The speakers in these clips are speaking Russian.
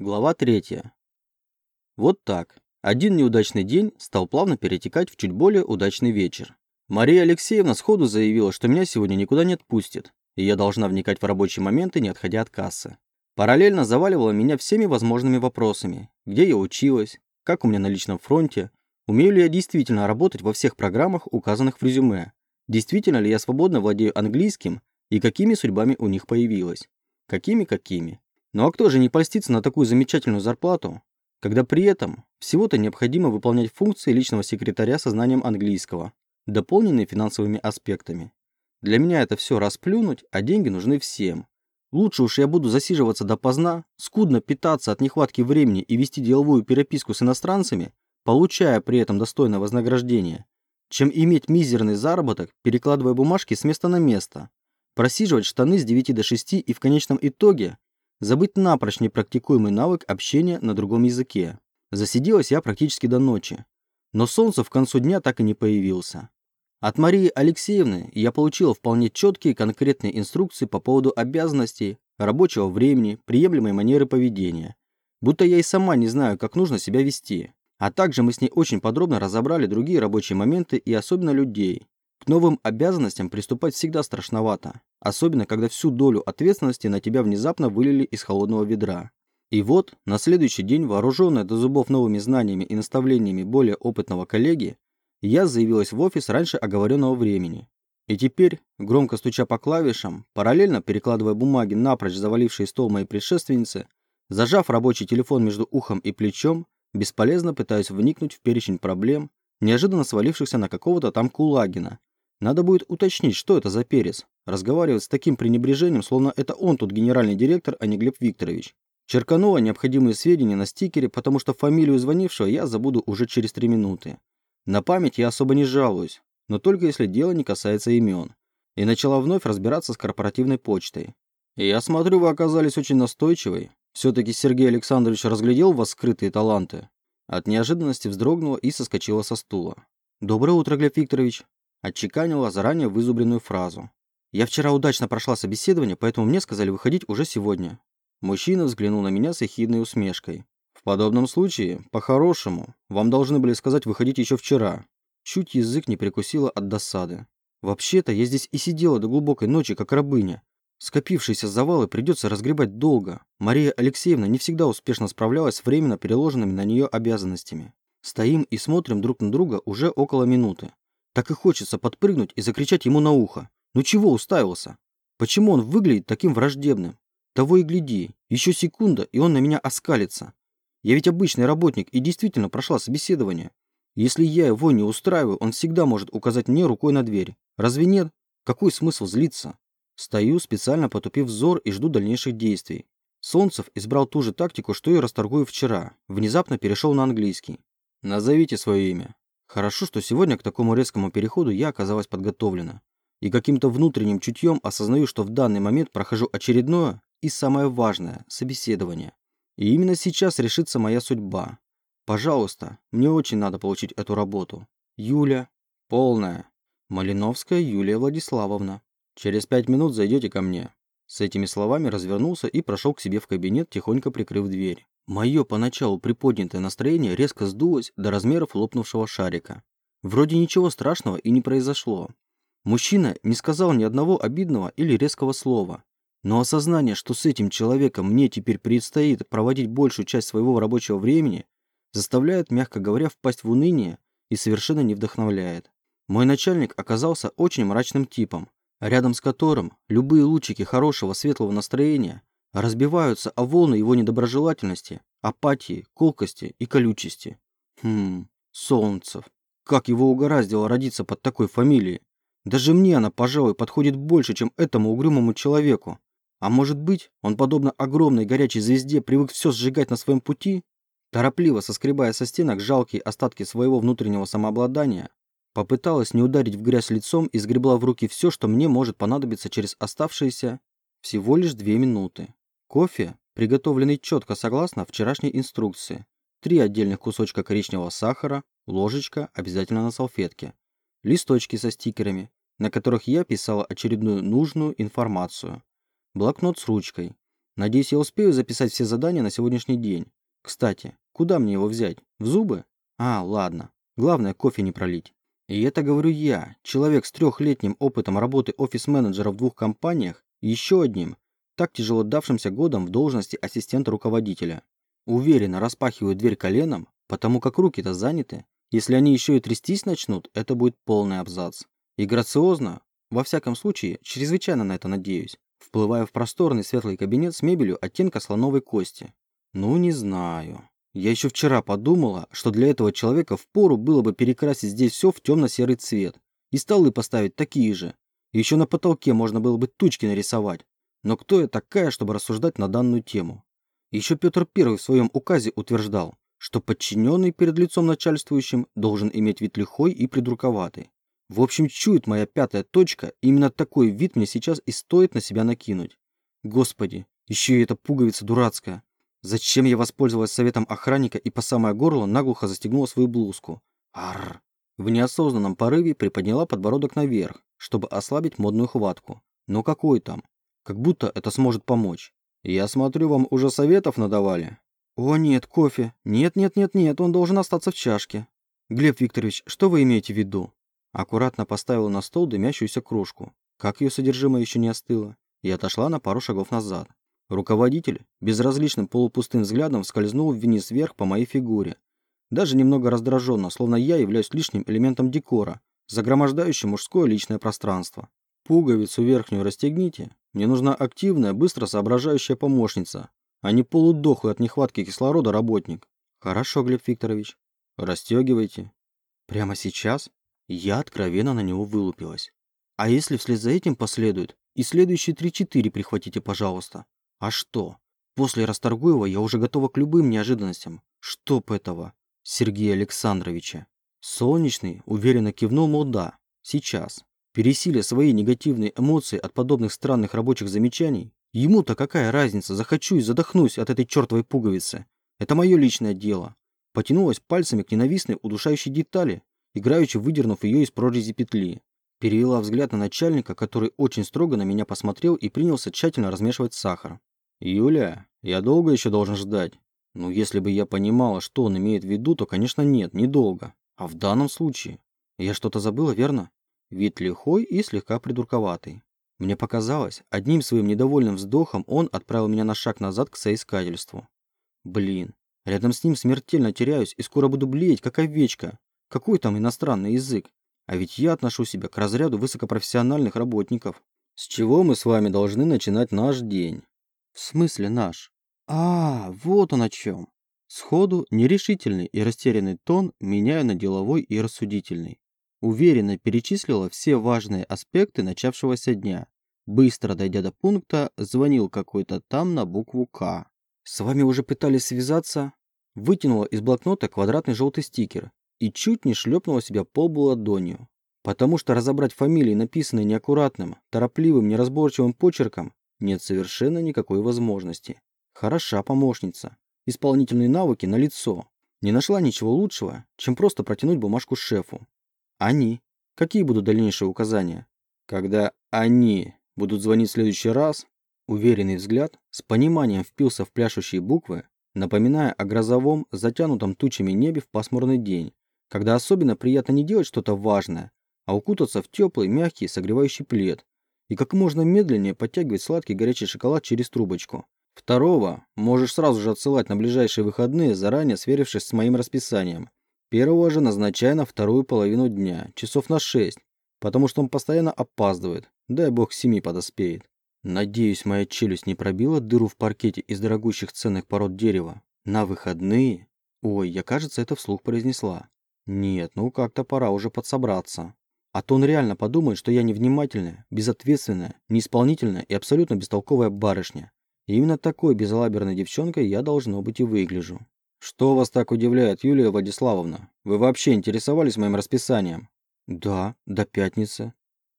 Глава 3. Вот так. Один неудачный день стал плавно перетекать в чуть более удачный вечер. Мария Алексеевна сходу заявила, что меня сегодня никуда не отпустит, и я должна вникать в рабочие моменты, не отходя от кассы. Параллельно заваливала меня всеми возможными вопросами. Где я училась, как у меня на личном фронте, умею ли я действительно работать во всех программах, указанных в резюме, действительно ли я свободно владею английским и какими судьбами у них появилась. Какими-какими. Ну а кто же не польстится на такую замечательную зарплату, когда при этом всего-то необходимо выполнять функции личного секретаря со знанием английского, дополненные финансовыми аспектами. Для меня это все расплюнуть, а деньги нужны всем. Лучше уж я буду засиживаться допоздна, скудно питаться от нехватки времени и вести деловую переписку с иностранцами, получая при этом достойное вознаграждение, чем иметь мизерный заработок, перекладывая бумажки с места на место, просиживать штаны с 9 до 6 и в конечном итоге Забыть напрочь непрактикуемый навык общения на другом языке. Засиделась я практически до ночи. Но солнце в концу дня так и не появился. От Марии Алексеевны я получила вполне четкие конкретные инструкции по поводу обязанностей, рабочего времени, приемлемой манеры поведения. Будто я и сама не знаю, как нужно себя вести. А также мы с ней очень подробно разобрали другие рабочие моменты и особенно людей, новым обязанностям приступать всегда страшновато, особенно когда всю долю ответственности на тебя внезапно вылили из холодного ведра. И вот, на следующий день, вооруженная до зубов новыми знаниями и наставлениями более опытного коллеги, я заявилась в офис раньше оговоренного времени. И теперь, громко стуча по клавишам, параллельно перекладывая бумаги напрочь завалившие стол моей предшественницы, зажав рабочий телефон между ухом и плечом, бесполезно пытаюсь вникнуть в перечень проблем, неожиданно свалившихся на какого-то там Кулагина, надо будет уточнить, что это за перец. Разговаривать с таким пренебрежением, словно это он тут генеральный директор, а не Глеб Викторович. Черканула необходимые сведения на стикере, потому что фамилию звонившего я забуду уже через три минуты. На память я особо не жалуюсь, но только если дело не касается имен. И начала вновь разбираться с корпоративной почтой. Я смотрю, вы оказались очень настойчивой. Все-таки Сергей Александрович разглядел у вас скрытые таланты. От неожиданности вздрогнула и соскочила со стула. «Доброе утро, Глеб Викторович», Отчеканила заранее вызубренную фразу. «Я вчера удачно прошла собеседование, поэтому мне сказали выходить уже сегодня». Мужчина взглянул на меня с ехидной усмешкой. «В подобном случае, по-хорошему, вам должны были сказать выходить еще вчера». Чуть язык не прикусила от досады. «Вообще-то я здесь и сидела до глубокой ночи, как рабыня. Скопившиеся завалы придется разгребать долго. Мария Алексеевна не всегда успешно справлялась с временно переложенными на нее обязанностями. Стоим и смотрим друг на друга уже около минуты. Так и хочется подпрыгнуть и закричать ему на ухо. Ну чего уставился? Почему он выглядит таким враждебным? Того и гляди, еще секунда, и он на меня оскалится. Я ведь обычный работник и действительно прошла собеседование. Если я его не устраиваю, он всегда может указать мне рукой на дверь. Разве нет? Какой смысл злиться? Стою, специально потупив взор и жду дальнейших действий. Солнцев избрал ту же тактику, что и расторгую вчера. Внезапно перешел на английский. Назовите свое имя. Хорошо, что сегодня к такому резкому переходу я оказалась подготовлена. И каким-то внутренним чутьем осознаю, что в данный момент прохожу очередное и самое важное – собеседование. И именно сейчас решится моя судьба. Пожалуйста, мне очень надо получить эту работу. Юля. Полная. Малиновская Юлия Владиславовна. Через пять минут зайдете ко мне. С этими словами развернулся и прошел к себе в кабинет, тихонько прикрыв дверь. Мое поначалу приподнятое настроение резко сдулось до размеров лопнувшего шарика. Вроде ничего страшного и не произошло. Мужчина не сказал ни одного обидного или резкого слова. Но осознание, что с этим человеком мне теперь предстоит проводить большую часть своего рабочего времени, заставляет, мягко говоря, впасть в уныние и совершенно не вдохновляет. Мой начальник оказался очень мрачным типом, рядом с которым любые лучики хорошего светлого настроения разбиваются о волны его недоброжелательности, апатии, колкости и колючести. Хм, Солнцев. Как его угораздило родиться под такой фамилией? Даже мне она, пожалуй, подходит больше, чем этому угрюмому человеку. А может быть, он, подобно огромной горячей звезде, привык все сжигать на своем пути? Торопливо соскребая со стенок жалкие остатки своего внутреннего самообладания, попыталась не ударить в грязь лицом и сгребла в руки все, что мне может понадобиться через оставшиеся всего лишь две минуты. Кофе, приготовленный четко согласно вчерашней инструкции. Три отдельных кусочка коричневого сахара, ложечка обязательно на салфетке. Листочки со стикерами, на которых я писала очередную нужную информацию. Блокнот с ручкой. Надеюсь, я успею записать все задания на сегодняшний день. Кстати, куда мне его взять? В зубы? А, ладно. Главное, кофе не пролить. И это говорю я, человек с трехлетним опытом работы офис-менеджера в двух компаниях, еще одним, так тяжело давшимся годом в должности ассистента руководителя. Уверенно распахиваю дверь коленом, потому как руки-то заняты. Если они еще и трястись начнут, это будет полный абзац. И грациозно, во всяком случае, чрезвычайно на это надеюсь, вплываю в просторный светлый кабинет с мебелью оттенка слоновой кости. Ну, не знаю. Я еще вчера подумала, что для этого человека впору было бы перекрасить здесь все в темно-серый цвет и столы поставить такие же. еще на потолке можно было бы тучки нарисовать. Но кто я такая, чтобы рассуждать на данную тему? Еще Петр I в своем указе утверждал, что подчиненный перед лицом начальствующим должен иметь вид лихой и придурковатый. В общем, чует моя пятая точка, именно такой вид мне сейчас и стоит на себя накинуть. Господи, еще и эта пуговица дурацкая. Зачем я воспользовалась советом охранника и по самое горло наглухо застегнула свою блузку? Арр. В неосознанном порыве приподняла подбородок наверх, чтобы ослабить модную хватку. Но какой там? Как будто это сможет помочь. Я смотрю, вам уже советов надавали. О нет, кофе. Нет, нет, нет, нет, он должен остаться в чашке. Глеб Викторович, что вы имеете в виду? Аккуратно поставила на стол дымящуюся кружку. Как ее содержимое еще не остыло. И отошла на пару шагов назад. Руководитель безразличным полупустым взглядом скользнул вниз вверх по моей фигуре. Даже немного раздраженно, словно я являюсь лишним элементом декора, загромождающим мужское личное пространство. Пуговицу верхнюю расстегните. Мне нужна активная, быстро соображающая помощница, а не полудохлый от нехватки кислорода работник. Хорошо, Глеб Викторович. Расстегивайте. Прямо сейчас? Я откровенно на него вылупилась. А если вслед за этим последует, и следующие три-четыре прихватите, пожалуйста. А что? После Расторгуева я уже готова к любым неожиданностям. Чтоб этого, Сергея Александровича. Солнечный уверенно кивнул, мол, да, сейчас. Пересиля свои негативные эмоции от подобных странных рабочих замечаний, ему-то какая разница, захочу и задохнусь от этой чертовой пуговицы. Это мое личное дело. Потянулась пальцами к ненавистной удушающей детали, играючи выдернув ее из прорези петли. Перевела взгляд на начальника, который очень строго на меня посмотрел и принялся тщательно размешивать сахар. «Юля, я долго еще должен ждать?» Ну, если бы я понимала, что он имеет в виду, то, конечно, нет, недолго. А в данном случае... Я что-то забыла, верно? Вид лихой и слегка придурковатый. Мне показалось, одним своим недовольным вздохом он отправил меня на шаг назад к соискательству. Блин, рядом с ним смертельно теряюсь и скоро буду блеять, как овечка. Какой там иностранный язык? А ведь я отношу себя к разряду высокопрофессиональных работников. С чего мы с вами должны начинать наш день? В смысле наш? А, вот он о чем. Сходу нерешительный и растерянный тон меняю на деловой и рассудительный. Уверенно перечислила все важные аспекты начавшегося дня. Быстро дойдя до пункта, звонил какой-то там на букву «К». «С вами уже пытались связаться?» Вытянула из блокнота квадратный желтый стикер и чуть не шлепнула себя полбу ладонью. Потому что разобрать фамилии, написанные неаккуратным, торопливым, неразборчивым почерком, нет совершенно никакой возможности. Хороша помощница. Исполнительные навыки на лицо. Не нашла ничего лучшего, чем просто протянуть бумажку шефу. Они. Какие будут дальнейшие указания? Когда они будут звонить в следующий раз, уверенный взгляд с пониманием впился в пляшущие буквы, напоминая о грозовом, затянутом тучами небе в пасмурный день, когда особенно приятно не делать что-то важное, а укутаться в теплый, мягкий, согревающий плед и как можно медленнее подтягивать сладкий горячий шоколад через трубочку. Второго можешь сразу же отсылать на ближайшие выходные, заранее сверившись с моим расписанием. Первого же назначай на вторую половину дня, часов на шесть, потому что он постоянно опаздывает, дай бог семи подоспеет. Надеюсь, моя челюсть не пробила дыру в паркете из дорогущих ценных пород дерева. На выходные? Ой, я, кажется, это вслух произнесла. Нет, ну как-то пора уже подсобраться. А то он реально подумает, что я невнимательная, безответственная, неисполнительная и абсолютно бестолковая барышня. И именно такой безалаберной девчонкой я должно быть и выгляжу. Что вас так удивляет, Юлия Владиславовна? Вы вообще интересовались моим расписанием? Да, до пятницы.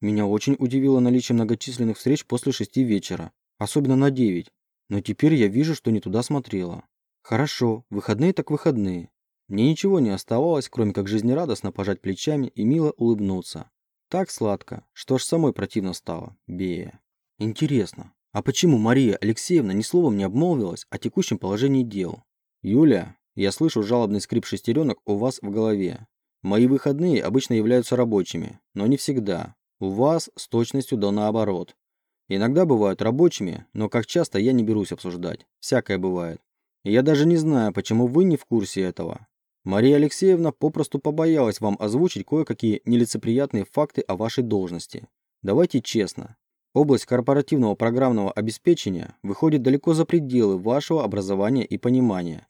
Меня очень удивило наличие многочисленных встреч после шести вечера, особенно на девять. Но теперь я вижу, что не туда смотрела. Хорошо, выходные так выходные. Мне ничего не оставалось, кроме как жизнерадостно пожать плечами и мило улыбнуться. Так сладко, что аж самой противно стало, Бея. Интересно, А почему Мария Алексеевна ни словом не обмолвилась о текущем положении дел? Юля, я слышу жалобный скрип шестеренок у вас в голове. Мои выходные обычно являются рабочими, но не всегда. У вас с точностью до наоборот. Иногда бывают рабочими, но как часто я не берусь обсуждать. Всякое бывает. Я даже не знаю, почему вы не в курсе этого. Мария Алексеевна попросту побоялась вам озвучить кое-какие нелицеприятные факты о вашей должности. Давайте честно. Область корпоративного программного обеспечения выходит далеко за пределы вашего образования и понимания.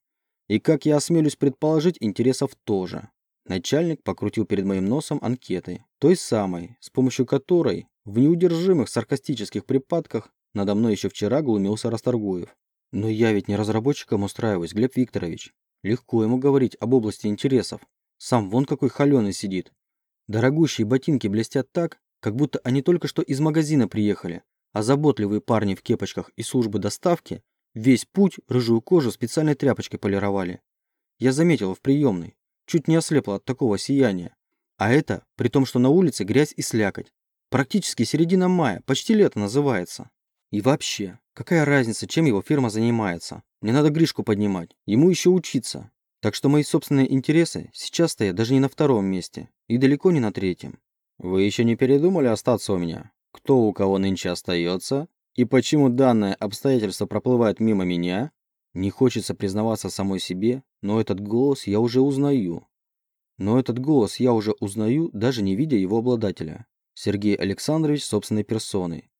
И, как я осмелюсь предположить, интересов тоже. Начальник покрутил перед моим носом анкетой, той самой, с помощью которой в неудержимых саркастических припадках надо мной еще вчера глумился Расторгуев. Но я ведь не разработчиком устраиваюсь, Глеб Викторович. Легко ему говорить об области интересов. Сам вон какой холеный сидит. Дорогущие ботинки блестят так, как будто они только что из магазина приехали, а заботливые парни в кепочках и службы доставки весь путь рыжую кожу специальной тряпочкой полировали. Я заметила в приемной, чуть не ослепла от такого сияния. А это при том, что на улице грязь и слякоть. Практически середина мая, почти лето называется. И вообще, какая разница, чем его фирма занимается? Мне надо Гришку поднимать, ему еще учиться. Так что мои собственные интересы сейчас стоят даже не на втором месте и далеко не на третьем. Вы еще не передумали остаться у меня? Кто у кого нынче остается? И почему данное обстоятельство проплывает мимо меня? Не хочется признаваться самой себе, но этот голос я уже узнаю. Но этот голос я уже узнаю, даже не видя его обладателя. Сергей Александрович собственной персоной.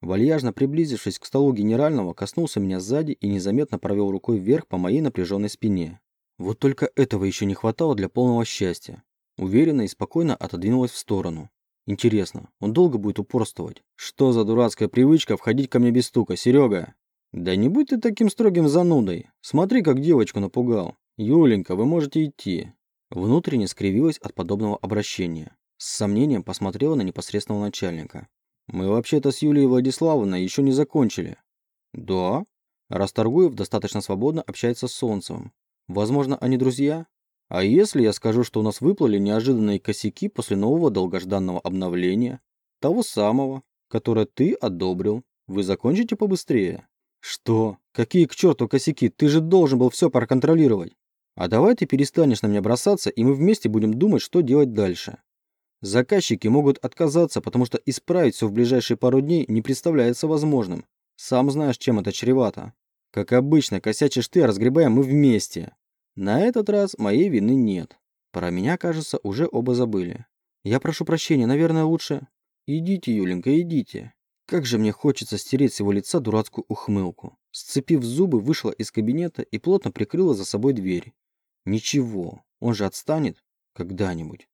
Вальяжно приблизившись к столу генерального, коснулся меня сзади и незаметно провел рукой вверх по моей напряженной спине. Вот только этого еще не хватало для полного счастья. Уверенно и спокойно отодвинулась в сторону. Интересно, он долго будет упорствовать? Что за дурацкая привычка входить ко мне без стука, Серега? Да не будь ты таким строгим занудой. Смотри, как девочку напугал. Юленька, вы можете идти. Внутренне скривилась от подобного обращения. С сомнением посмотрела на непосредственного начальника. Мы вообще-то с Юлией Владиславовной еще не закончили. Да? Расторгуев достаточно свободно общается с Солнцевым. Возможно, они друзья? А если я скажу, что у нас выплыли неожиданные косяки после нового долгожданного обновления? Того самого, которое ты одобрил. Вы закончите побыстрее? Что? Какие к черту косяки? Ты же должен был все проконтролировать. А давай ты перестанешь на меня бросаться, и мы вместе будем думать, что делать дальше. Заказчики могут отказаться, потому что исправить все в ближайшие пару дней не представляется возможным. Сам знаешь, чем это чревато. Как обычно, косячишь ты, а разгребаем мы вместе. На этот раз моей вины нет. Про меня, кажется, уже оба забыли. Я прошу прощения, наверное, лучше... Идите, Юленька, идите. Как же мне хочется стереть с его лица дурацкую ухмылку. Сцепив зубы, вышла из кабинета и плотно прикрыла за собой дверь. Ничего, он же отстанет когда-нибудь.